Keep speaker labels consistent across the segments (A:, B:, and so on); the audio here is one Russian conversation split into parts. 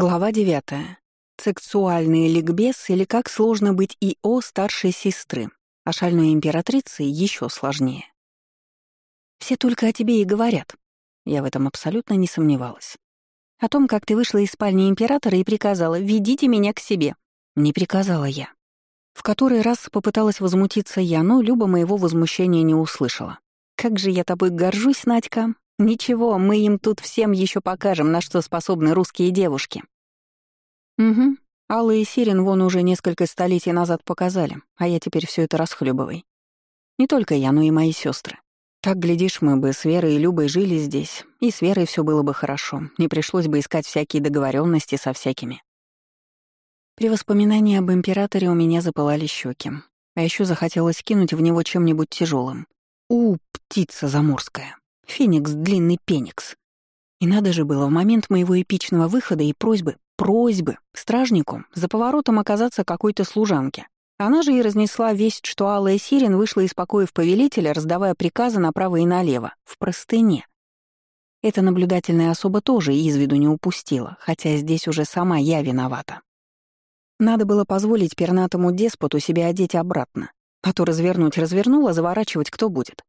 A: Глава 9. Сексуальный ликбез или как сложно быть ИО старшей сестры, а шальной императрице еще сложнее. Все только о тебе и говорят. Я в этом абсолютно не сомневалась. О том, как ты вышла из спальни императора и приказала «ведите меня к себе». Не приказала я. В который раз попыталась возмутиться я, но Люба моего возмущения не услышала. «Как же я тобой горжусь, Надька. Ничего, мы им тут всем еще покажем, на что способны русские девушки. Угу. Алла и Сирен вон уже несколько столетий назад показали, а я теперь все это расхлебывай. Не только я, но и мои сестры. Так, глядишь, мы бы с Верой и Любой жили здесь, и с Верой все было бы хорошо, не пришлось бы искать всякие договоренности со всякими. При воспоминании об императоре у меня запылали щеки, а еще захотелось кинуть в него чем-нибудь тяжелым. У, птица заморская. Феникс, длинный пеникс. И надо же было в момент моего эпичного выхода и просьбы, просьбы, стражнику за поворотом оказаться какой-то служанке. Она же и разнесла весть, что Алая Сирен вышла из покоев повелителя, раздавая приказы направо и налево, в простыне. Эта наблюдательная особа тоже из виду не упустила, хотя здесь уже сама я виновата. Надо было позволить пернатому деспоту себя одеть обратно, а то развернуть развернула, заворачивать кто будет.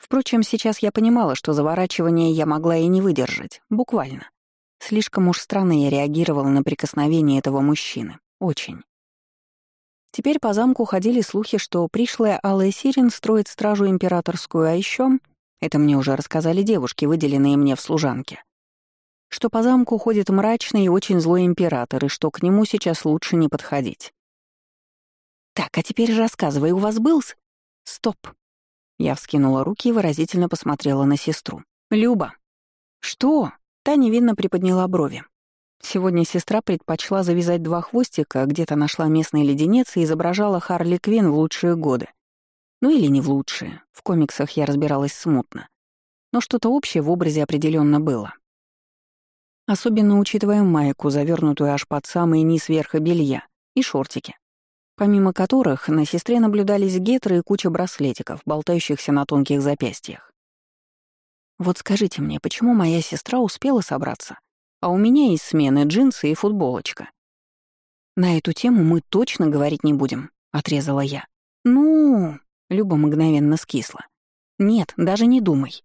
A: Впрочем, сейчас я понимала, что заворачивание я могла и не выдержать, буквально. Слишком уж странно я реагировала на прикосновение этого мужчины. Очень. Теперь по замку ходили слухи, что пришлая Алая Сирен строит стражу императорскую, а еще, это мне уже рассказали девушки, выделенные мне в служанке, что по замку ходит мрачный и очень злой император, и что к нему сейчас лучше не подходить. «Так, а теперь рассказывай, у вас был с...» «Стоп», я вскинула руки и выразительно посмотрела на сестру. «Люба!» «Что?» Та невинно приподняла брови. Сегодня сестра предпочла завязать два хвостика, где-то нашла местный леденец и изображала Харли Квин в лучшие годы. Ну или не в лучшие, в комиксах я разбиралась смутно. Но что-то общее в образе определенно было. Особенно учитывая майку, завернутую аж под самый низ верха белья, и шортики помимо которых на сестре наблюдались гетры и куча браслетиков, болтающихся на тонких запястьях. Вот скажите мне, почему моя сестра успела собраться, а у меня из смены джинсы и футболочка? На эту тему мы точно говорить не будем, отрезала я. Ну, Люба мгновенно скисла. Нет, даже не думай.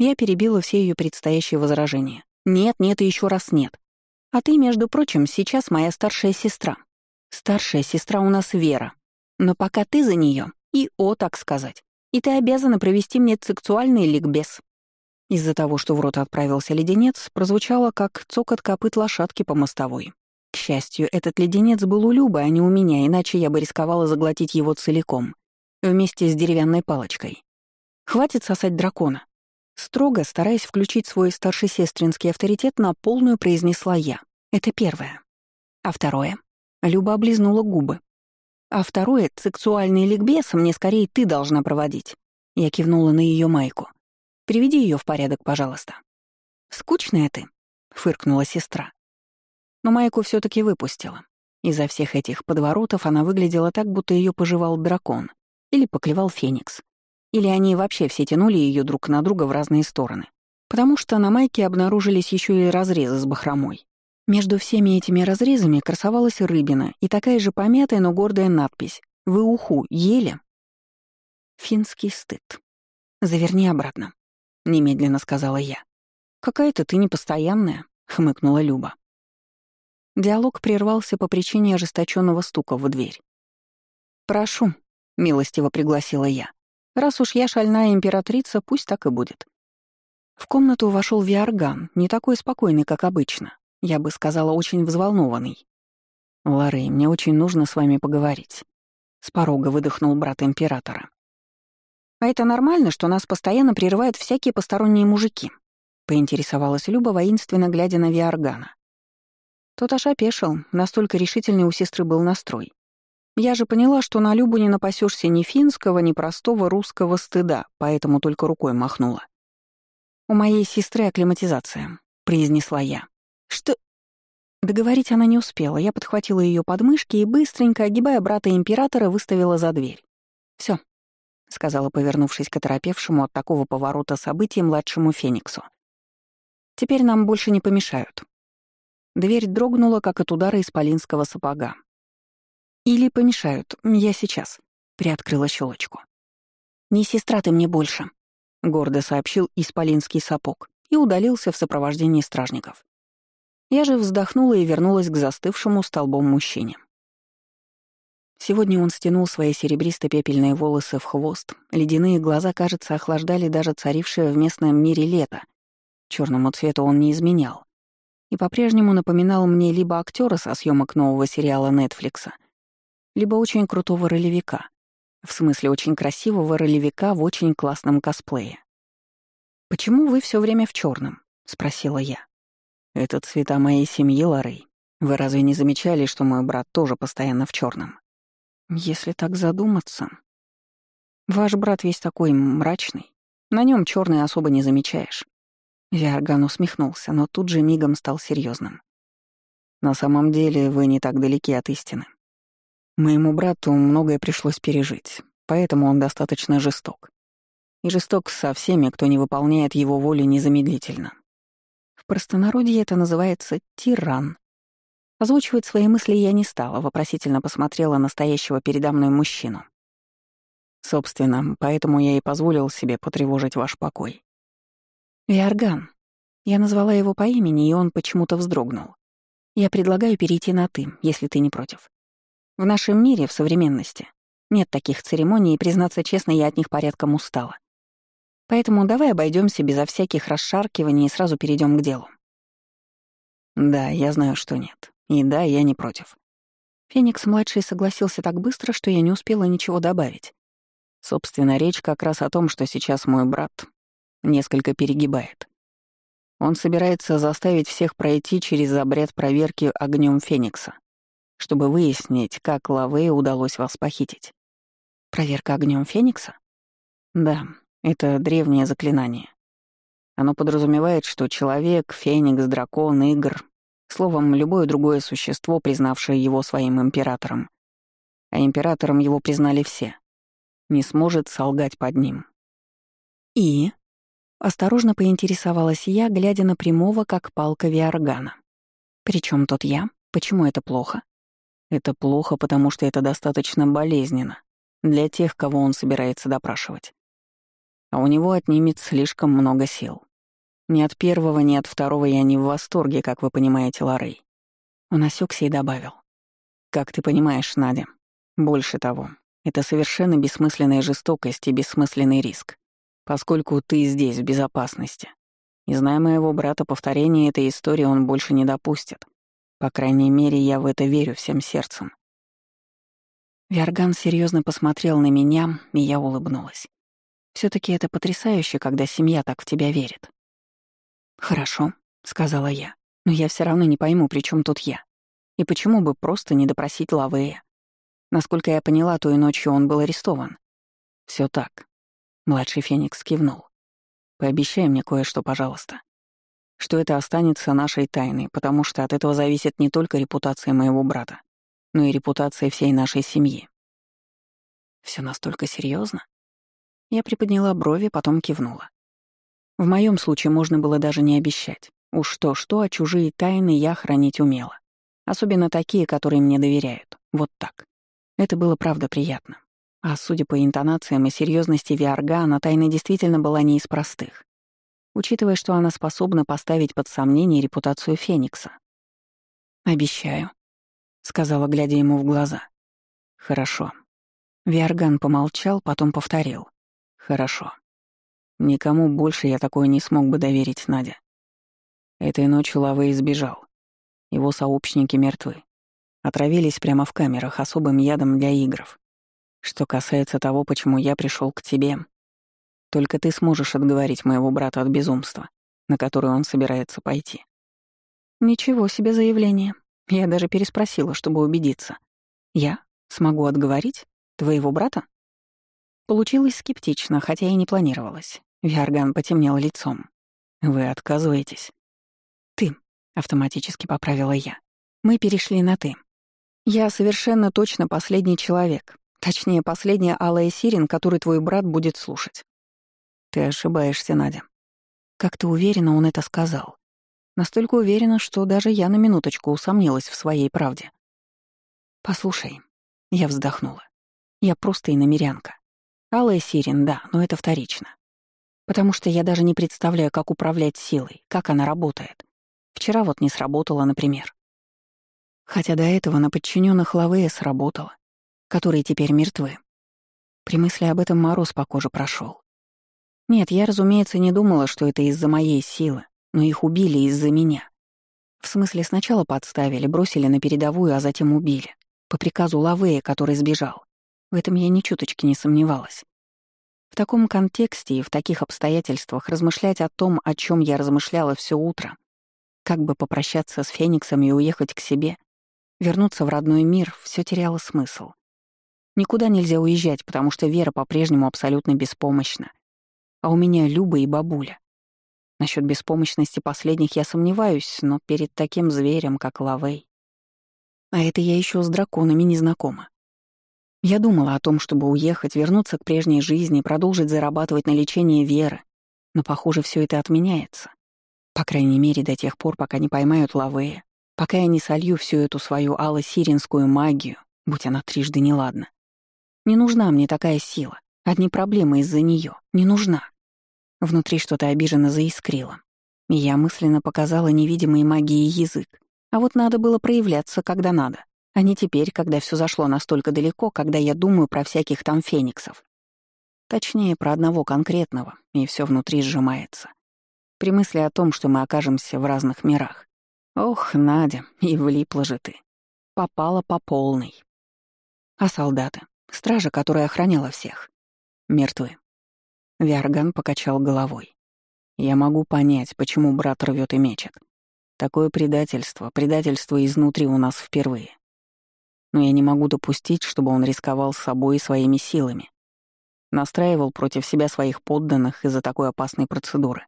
A: Я перебила все ее предстоящие возражения. Нет, нет и еще раз нет. А ты, между прочим, сейчас моя старшая сестра. Старшая сестра у нас Вера. Но пока ты за нее, и о, так сказать. И ты обязана провести мне сексуальный ликбез. Из-за того, что в рот отправился леденец, прозвучало как цокот копыт лошадки по мостовой. К счастью, этот леденец был у Любы, а не у меня, иначе я бы рисковала заглотить его целиком, вместе с деревянной палочкой. Хватит сосать дракона. Строго, стараясь включить свой старшесестринский авторитет, на полную произнесла я. Это первое. А второе? Люба облизнула губы. «А второе, сексуальный ликбез мне скорее ты должна проводить». Я кивнула на ее майку. «Приведи ее в порядок, пожалуйста». «Скучная ты», — фыркнула сестра. Но майку все таки выпустила. Из-за всех этих подворотов она выглядела так, будто ее пожевал дракон или поклевал феникс. Или они вообще все тянули ее друг на друга в разные стороны. Потому что на майке обнаружились еще и разрезы с бахромой. Между всеми этими разрезами красовалась рыбина и такая же помятая, но гордая надпись «Вы уху ели?» Финский стыд. «Заверни обратно», — немедленно сказала я. «Какая-то ты непостоянная», — хмыкнула Люба. Диалог прервался по причине ожесточенного стука в дверь. «Прошу», — милостиво пригласила я. «Раз уж я шальная императрица, пусть так и будет». В комнату вошел Виарган, не такой спокойный, как обычно. Я бы сказала, очень взволнованный. «Ларей, мне очень нужно с вами поговорить». С порога выдохнул брат императора. «А это нормально, что нас постоянно прерывают всякие посторонние мужики?» — поинтересовалась Люба, воинственно глядя на Виаргана. Тот аж опешил, настолько решительный у сестры был настрой. Я же поняла, что на Любу не напасешься ни финского, ни простого русского стыда, поэтому только рукой махнула. «У моей сестры акклиматизация», — произнесла я. «Что...» Договорить она не успела. Я подхватила ее подмышки и, быстренько, огибая брата императора, выставила за дверь. Все, сказала, повернувшись к оторопевшему от такого поворота событий младшему Фениксу. «Теперь нам больше не помешают». Дверь дрогнула, как от удара исполинского сапога. «Или помешают, я сейчас», — приоткрыла щелочку. «Не сестра ты мне больше», — гордо сообщил исполинский сапог и удалился в сопровождении стражников. Я же вздохнула и вернулась к застывшему столбом мужчине. Сегодня он стянул свои серебристо-пепельные волосы в хвост, ледяные глаза, кажется, охлаждали даже царившее в местном мире лето. Черному цвету он не изменял. И по-прежнему напоминал мне либо актера со съемок нового сериала Нетфликса, либо очень крутого ролевика. В смысле, очень красивого ролевика в очень классном косплее. «Почему вы все время в черном? спросила я. «Это цвета моей семьи, Ларей. Вы разве не замечали, что мой брат тоже постоянно в черном? Если так задуматься... Ваш брат весь такой мрачный. На нем черный особо не замечаешь. Виарган усмехнулся, но тут же мигом стал серьезным. На самом деле вы не так далеки от истины. Моему брату многое пришлось пережить, поэтому он достаточно жесток. И жесток со всеми, кто не выполняет его волю незамедлительно. В простонародье это называется тиран. Озвучивать свои мысли я не стала, вопросительно посмотрела на стоящего передо мной мужчину. Собственно, поэтому я и позволил себе потревожить ваш покой. Виарган. Я назвала его по имени, и он почему-то вздрогнул. Я предлагаю перейти на «ты», если ты не против. В нашем мире, в современности, нет таких церемоний, и, признаться честно, я от них порядком устала. Поэтому давай обойдемся безо всяких расшаркиваний и сразу перейдем к делу. Да, я знаю, что нет. И да, я не против. Феникс-младший согласился так быстро, что я не успела ничего добавить. Собственно, речь как раз о том, что сейчас мой брат несколько перегибает. Он собирается заставить всех пройти через обряд проверки огнем Феникса, чтобы выяснить, как Лаве удалось вас похитить. Проверка огнем Феникса? Да, это древнее заклинание. Оно подразумевает, что человек, феникс, дракон, игр Словом, любое другое существо, признавшее его своим императором, а императором его признали все, не сможет солгать под ним. И? Осторожно поинтересовалась я, глядя на прямого, как палка Виаргана. Причем тут я? Почему это плохо? Это плохо, потому что это достаточно болезненно для тех, кого он собирается допрашивать. А у него отнимет слишком много сил. Ни от первого, ни от второго я не в восторге, как вы понимаете, Ларей. Он осекся и добавил. Как ты понимаешь, Надя, больше того, это совершенно бессмысленная жестокость и бессмысленный риск, поскольку ты здесь, в безопасности. И зная моего брата, повторения этой истории он больше не допустит. По крайней мере, я в это верю всем сердцем. Виарган серьезно посмотрел на меня, и я улыбнулась. Все таки это потрясающе, когда семья так в тебя верит. «Хорошо», — сказала я. «Но я все равно не пойму, при чем тут я. И почему бы просто не допросить Лавея? Насколько я поняла, той ночью он был арестован. Все так». Младший Феникс кивнул. «Пообещай мне кое-что, пожалуйста. Что это останется нашей тайной, потому что от этого зависит не только репутация моего брата, но и репутация всей нашей семьи». Все настолько серьезно? Я приподняла брови, потом кивнула. В моем случае можно было даже не обещать. Уж то-что, а чужие тайны я хранить умела. Особенно такие, которые мне доверяют. Вот так. Это было правда приятно. А судя по интонациям и серьезности Виаргана, тайна действительно была не из простых. Учитывая, что она способна поставить под сомнение репутацию Феникса. «Обещаю», — сказала, глядя ему в глаза. «Хорошо». Виарган помолчал, потом повторил. «Хорошо». Никому больше я такое не смог бы доверить Надя. Этой ночью Лавы избежал. Его сообщники мертвы. Отравились прямо в камерах особым ядом для игров. Что касается того, почему я пришел к тебе, только ты сможешь отговорить моего брата от безумства, на которое он собирается пойти. Ничего себе заявление. Я даже переспросила, чтобы убедиться. Я смогу отговорить твоего брата? Получилось скептично, хотя и не планировалось. Виарган потемнел лицом. «Вы отказываетесь?» «Ты», — автоматически поправила я. «Мы перешли на «ты». Я совершенно точно последний человек. Точнее, последняя алая сирен, который твой брат будет слушать». «Ты ошибаешься, Надя». Как-то уверенно он это сказал. Настолько уверена, что даже я на минуточку усомнилась в своей правде. «Послушай», — я вздохнула. «Я просто иномерянка. Алая Сирин, да, но это вторично. Потому что я даже не представляю, как управлять силой, как она работает. Вчера вот не сработала, например. Хотя до этого на подчиненных Лавея сработало, которые теперь мертвы. При мысли об этом мороз по коже прошел. Нет, я, разумеется, не думала, что это из-за моей силы, но их убили из-за меня. В смысле, сначала подставили, бросили на передовую, а затем убили. По приказу Лавея, который сбежал. В этом я ни чуточки не сомневалась. В таком контексте и в таких обстоятельствах размышлять о том, о чем я размышляла все утро, как бы попрощаться с Фениксом и уехать к себе, вернуться в родной мир, все теряло смысл. Никуда нельзя уезжать, потому что Вера по-прежнему абсолютно беспомощна. А у меня Люба и бабуля. Насчет беспомощности последних я сомневаюсь, но перед таким зверем, как Лавей. А это я еще с драконами не знакома. Я думала о том, чтобы уехать, вернуться к прежней жизни, продолжить зарабатывать на лечение Веры, но, похоже, все это отменяется. По крайней мере, до тех пор, пока не поймают Лавея, пока я не солью всю эту свою алло-сиринскую магию, будь она трижды неладна. Не нужна мне такая сила. Одни проблемы из-за нее. Не нужна. Внутри что-то обиженно заискрило. И я мысленно показала невидимой магии язык. А вот надо было проявляться, когда надо. А не теперь, когда все зашло настолько далеко, когда я думаю про всяких там фениксов. Точнее, про одного конкретного, и все внутри сжимается. При мысли о том, что мы окажемся в разных мирах. Ох, Надя, и влипла же ты. Попала по полной. А солдаты? Стража, которая охраняла всех. Мертвы. Виарган покачал головой. Я могу понять, почему брат рвет и мечет. Такое предательство, предательство изнутри у нас впервые. Но я не могу допустить, чтобы он рисковал собой и своими силами. Настраивал против себя своих подданных из-за такой опасной процедуры.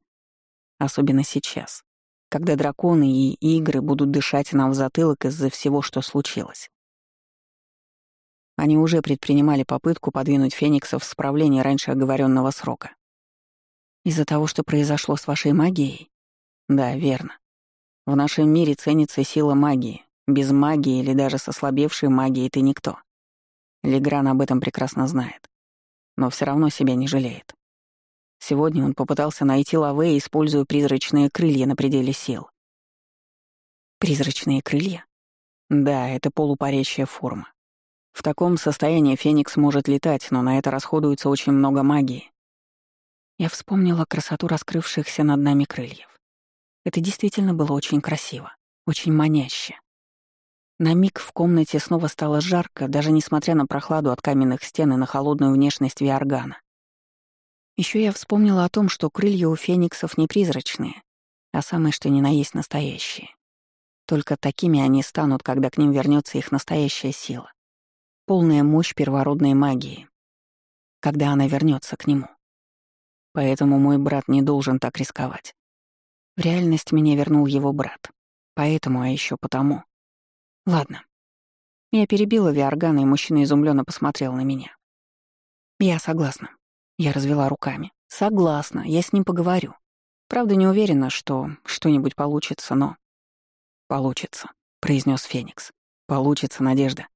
A: Особенно сейчас, когда драконы и игры будут дышать нам в затылок из-за всего, что случилось. Они уже предпринимали попытку подвинуть Феникса в справление раньше оговоренного срока. Из-за того, что произошло с вашей магией? Да, верно. В нашем мире ценится сила магии. Без магии или даже с ослабевшей магией ты никто. Легран об этом прекрасно знает. Но все равно себя не жалеет. Сегодня он попытался найти Лаве, используя призрачные крылья на пределе сил. Призрачные крылья? Да, это полупарящая форма. В таком состоянии Феникс может летать, но на это расходуется очень много магии. Я вспомнила красоту раскрывшихся над нами крыльев. Это действительно было очень красиво, очень маняще. На миг в комнате снова стало жарко, даже несмотря на прохладу от каменных стен и на холодную внешность Виаргана. Еще я вспомнила о том, что крылья у фениксов не призрачные, а самые что ни на есть настоящие. Только такими они станут, когда к ним вернется их настоящая сила полная мощь первородной магии, когда она вернется к нему. Поэтому мой брат не должен так рисковать. В реальность меня вернул его брат. Поэтому, а еще потому. Ладно. Я перебила Виаргана, и мужчина изумленно посмотрел на меня. Я согласна. Я развела руками. Согласна, я с ним поговорю. Правда, не уверена, что что-нибудь получится, но... Получится, произнес Феникс. Получится, Надежда.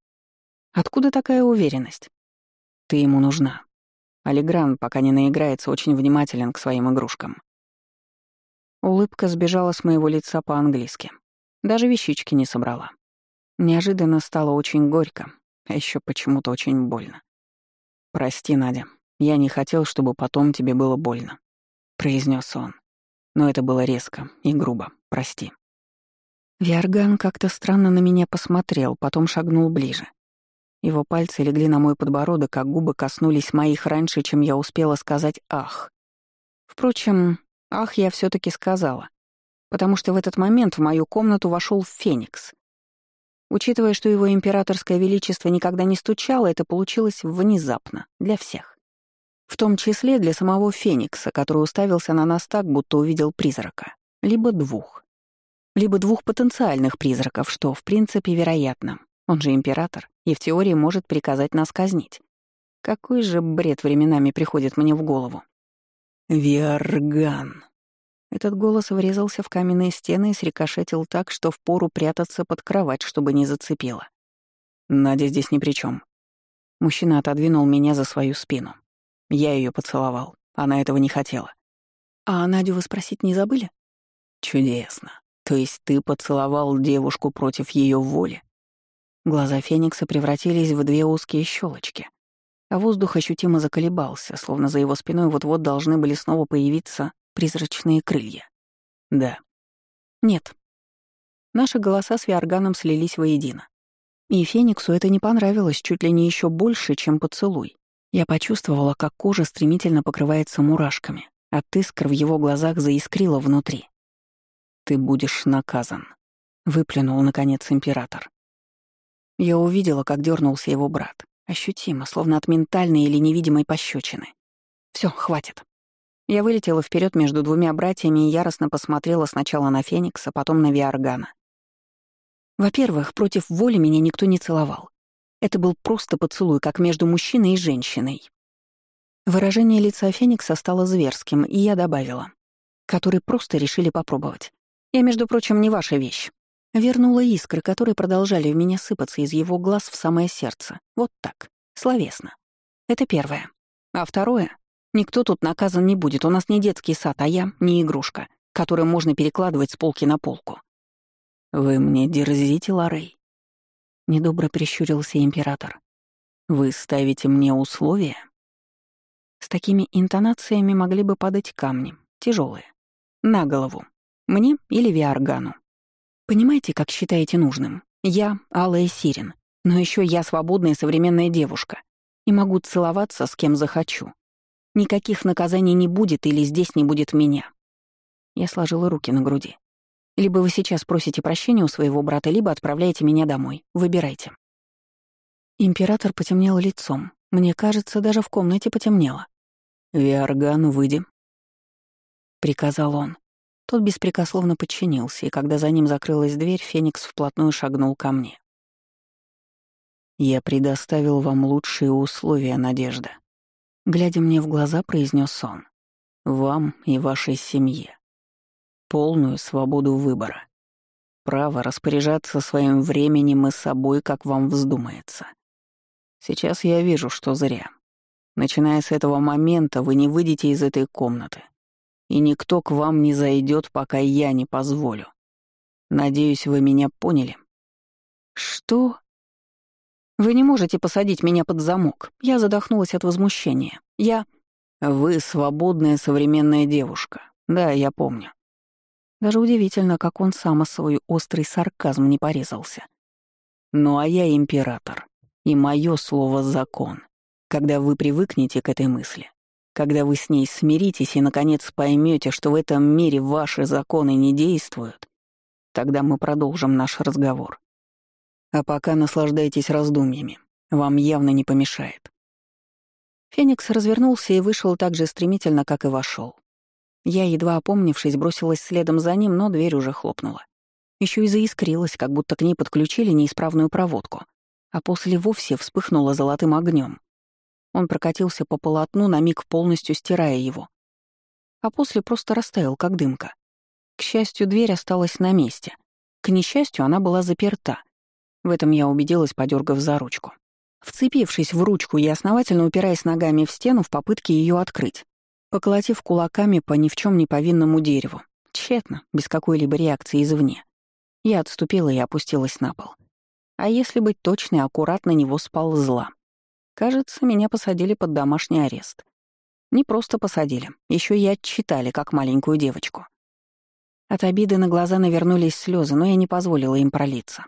A: Откуда такая уверенность? Ты ему нужна. Алигран, пока не наиграется, очень внимателен к своим игрушкам. Улыбка сбежала с моего лица по-английски. Даже вещички не собрала. Неожиданно стало очень горько, а еще почему-то очень больно. «Прости, Надя, я не хотел, чтобы потом тебе было больно», — произнес он. Но это было резко и грубо. Прости. Виарган как-то странно на меня посмотрел, потом шагнул ближе. Его пальцы легли на мой подбородок, а губы коснулись моих раньше, чем я успела сказать «ах». Впрочем, «ах» я все таки сказала, потому что в этот момент в мою комнату вошел Феникс. Учитывая, что его императорское величество никогда не стучало, это получилось внезапно, для всех. В том числе для самого Феникса, который уставился на нас так, будто увидел призрака. Либо двух. Либо двух потенциальных призраков, что, в принципе, вероятно. Он же император и в теории может приказать нас казнить. Какой же бред временами приходит мне в голову. Виарган. Этот голос врезался в каменные стены и срикошетил так, что впору прятаться под кровать, чтобы не зацепило. Надя здесь ни при чем. Мужчина отодвинул меня за свою спину. Я ее поцеловал. Она этого не хотела. «А Надю вы спросить не забыли?» «Чудесно. То есть ты поцеловал девушку против ее воли?» Глаза Феникса превратились в две узкие щелочки, а воздух ощутимо заколебался, словно за его спиной вот-вот должны были снова появиться призрачные крылья. «Да». «Нет». Наши голоса с Виорганом слились воедино. И Фениксу это не понравилось чуть ли не еще больше, чем поцелуй. Я почувствовала, как кожа стремительно покрывается мурашками. От искр в его глазах заискрило внутри. «Ты будешь наказан», — выплюнул, наконец, император. Я увидела, как дернулся его брат. Ощутимо, словно от ментальной или невидимой пощечины. Все, хватит. Я вылетела вперед между двумя братьями и яростно посмотрела сначала на Феникса, потом на Виаргана. Во-первых, против воли меня никто не целовал. Это был просто поцелуй, как между мужчиной и женщиной. Выражение лица Феникса стало зверским, и я добавила. Которые просто решили попробовать. Я, между прочим, не ваша вещь. Вернула искры, которые продолжали в меня сыпаться из его глаз в самое сердце. Вот так, словесно. Это первое. А второе? Никто тут наказан не будет, у нас не детский сад, а я не игрушка, которую можно перекладывать с полки на полку. «Вы мне дерзите, Ларей?» Недобро прищурился император. «Вы ставите мне условия?» С такими интонациями могли бы падать камни, тяжелые, на голову. Мне или Виаргану. Понимаете, как считаете нужным? Я — Алая Сирен, но еще я свободная современная девушка и могу целоваться с кем захочу. Никаких наказаний не будет или здесь не будет меня. Я сложила руки на груди. Либо вы сейчас просите прощения у своего брата, либо отправляете меня домой. Выбирайте». Император потемнел лицом. Мне кажется, даже в комнате потемнело. «Виарган, выйди», — приказал он. Тот беспрекословно подчинился, и когда за ним закрылась дверь, Феникс вплотную шагнул ко мне. «Я предоставил вам лучшие условия, Надежда», — глядя мне в глаза, произнес он. «Вам и вашей семье полную свободу выбора. Право распоряжаться своим временем и собой, как вам вздумается. Сейчас я вижу, что зря. Начиная с этого момента, вы не выйдете из этой комнаты. И никто к вам не зайдет, пока я не позволю. Надеюсь, вы меня поняли. Что? Вы не можете посадить меня под замок. Я задохнулась от возмущения. Я... Вы свободная современная девушка. Да, я помню. Даже удивительно, как он сам о свой острый сарказм не порезался. Ну а я император, и мое слово — закон. Когда вы привыкнете к этой мысли, когда вы с ней смиритесь и, наконец, поймете, что в этом мире ваши законы не действуют, тогда мы продолжим наш разговор. А пока наслаждайтесь раздумьями, вам явно не помешает. Феникс развернулся и вышел так же стремительно, как и вошел. Я, едва опомнившись, бросилась следом за ним, но дверь уже хлопнула. Еще и заискрилась, как будто к ней подключили неисправную проводку, а после вовсе вспыхнула золотым огнем. Он прокатился по полотну, на миг полностью стирая его. А после просто растаял, как дымка. К счастью, дверь осталась на месте. К несчастью, она была заперта. В этом я убедилась, подергав за ручку. Вцепившись в ручку и основательно упираясь ногами в стену в попытке ее открыть, поколотив кулаками по ни в чем не повинному дереву. Тщетно, без какой-либо реакции извне. Я отступила и опустилась на пол. А если быть точной, аккуратно него сползла. Кажется, меня посадили под домашний арест. Не просто посадили, еще и отчитали, как маленькую девочку. От обиды на глаза навернулись слезы, но я не позволила им пролиться.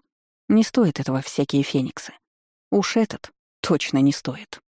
A: Не стоит этого всякие фениксы. Уж этот точно не стоит.